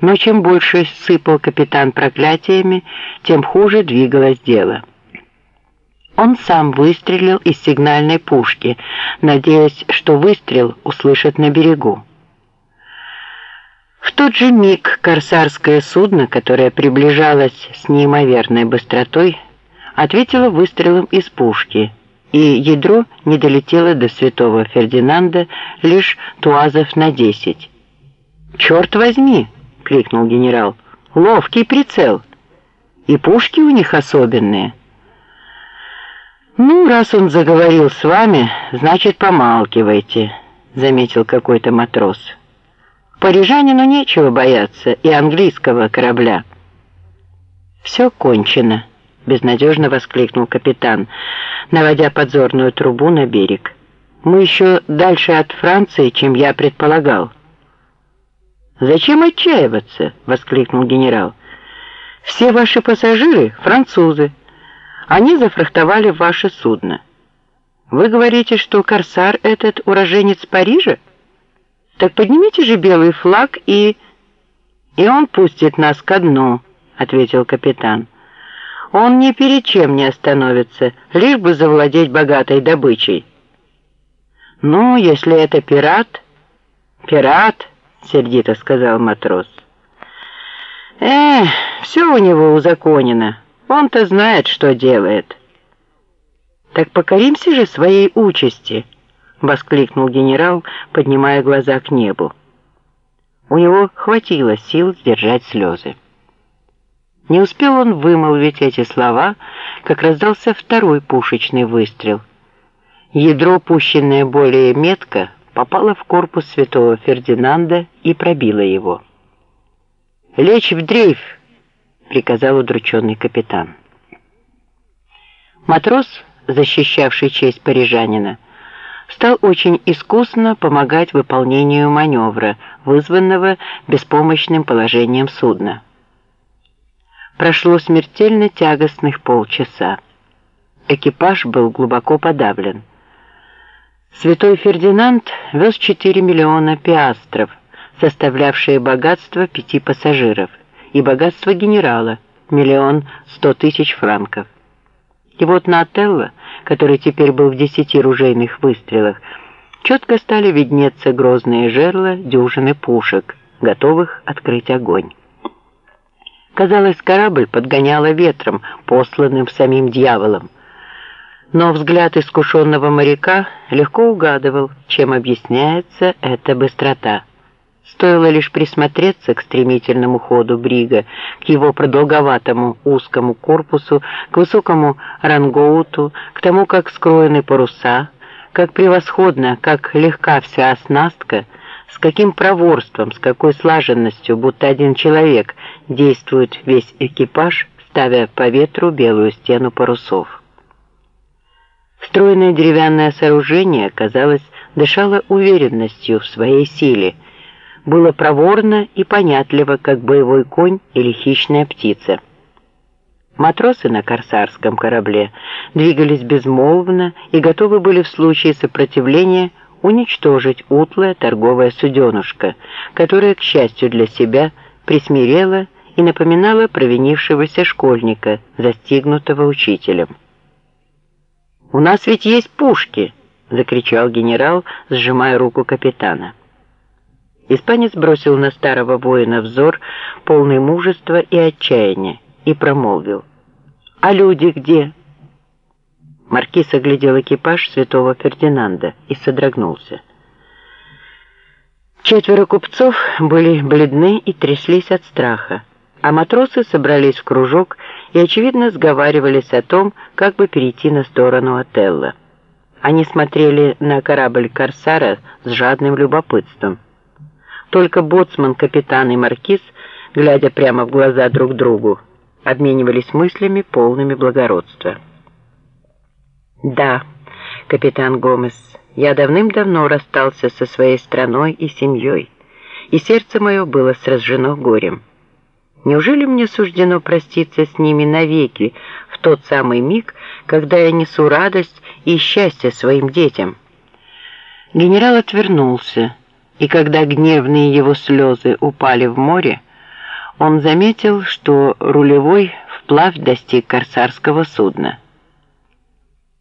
Но чем больше сыпал капитан проклятиями, тем хуже двигалось дело. Он сам выстрелил из сигнальной пушки, надеясь, что выстрел услышат на берегу. В тот же миг корсарское судно, которое приближалось с неимоверной быстротой, ответило выстрелом из пушки, и ядро не долетело до святого Фердинанда лишь туазов на десять. «Черт возьми!» — крикнул генерал. «Ловкий прицел! И пушки у них особенные!» «Ну, раз он заговорил с вами, значит, помалкивайте», — заметил какой-то матрос. «Парижанину нечего бояться и английского корабля». «Все кончено», — безнадежно воскликнул капитан, наводя подзорную трубу на берег. «Мы еще дальше от Франции, чем я предполагал». «Зачем отчаиваться?» — воскликнул генерал. «Все ваши пассажиры — французы». Они зафрахтовали ваше судно. Вы говорите, что корсар этот уроженец Парижа? Так поднимите же белый флаг и... И он пустит нас ко дну, ответил капитан. Он ни перед чем не остановится, лишь бы завладеть богатой добычей. Ну, если это пират... Пират, сердито сказал матрос. Эх, все у него узаконено. Он-то знает, что делает. Так покоримся же своей участи, воскликнул генерал, поднимая глаза к небу. У него хватило сил сдержать слезы. Не успел он вымолвить эти слова, как раздался второй пушечный выстрел. Ядро, пущенное более метко, попало в корпус святого Фердинанда и пробило его. «Лечь в дрейф!» приказал удрученный капитан. Матрос, защищавший честь парижанина, стал очень искусно помогать выполнению маневра, вызванного беспомощным положением судна. Прошло смертельно тягостных полчаса. Экипаж был глубоко подавлен. Святой Фердинанд вез 4 миллиона пиастров, составлявшие богатство пяти пассажиров – и богатство генерала – миллион сто тысяч франков. И вот на Отелло, который теперь был в десяти ружейных выстрелах, четко стали виднеться грозные жерла дюжины пушек, готовых открыть огонь. Казалось, корабль подгоняла ветром, посланным самим дьяволом. Но взгляд искушенного моряка легко угадывал, чем объясняется эта быстрота. Стоило лишь присмотреться к стремительному ходу брига, к его продолговатому узкому корпусу, к высокому рангоуту, к тому, как скроены паруса, как превосходно, как легка вся оснастка, с каким проворством, с какой слаженностью, будто один человек, действует весь экипаж, ставя по ветру белую стену парусов. Встроенное деревянное сооружение, казалось, дышало уверенностью в своей силе – было проворно и понятливо, как боевой конь или хищная птица. Матросы на корсарском корабле двигались безмолвно и готовы были в случае сопротивления уничтожить утлое торговое суденушка, которое, к счастью для себя, присмирело и напоминало провинившегося школьника, застигнутого учителем. «У нас ведь есть пушки!» — закричал генерал, сжимая руку капитана. Испанец бросил на старого воина взор, полный мужества и отчаяния, и промолвил. «А люди где?» Маркиз оглядел экипаж святого Фердинанда и содрогнулся. Четверо купцов были бледны и тряслись от страха, а матросы собрались в кружок и, очевидно, сговаривались о том, как бы перейти на сторону Отелла. Они смотрели на корабль «Корсара» с жадным любопытством. Только боцман, капитан и маркиз, глядя прямо в глаза друг другу, обменивались мыслями, полными благородства. «Да, капитан Гомес, я давным-давно расстался со своей страной и семьей, и сердце мое было сражено горем. Неужели мне суждено проститься с ними навеки в тот самый миг, когда я несу радость и счастье своим детям?» Генерал отвернулся, и когда гневные его слезы упали в море, он заметил, что рулевой вплавь достиг корсарского судна.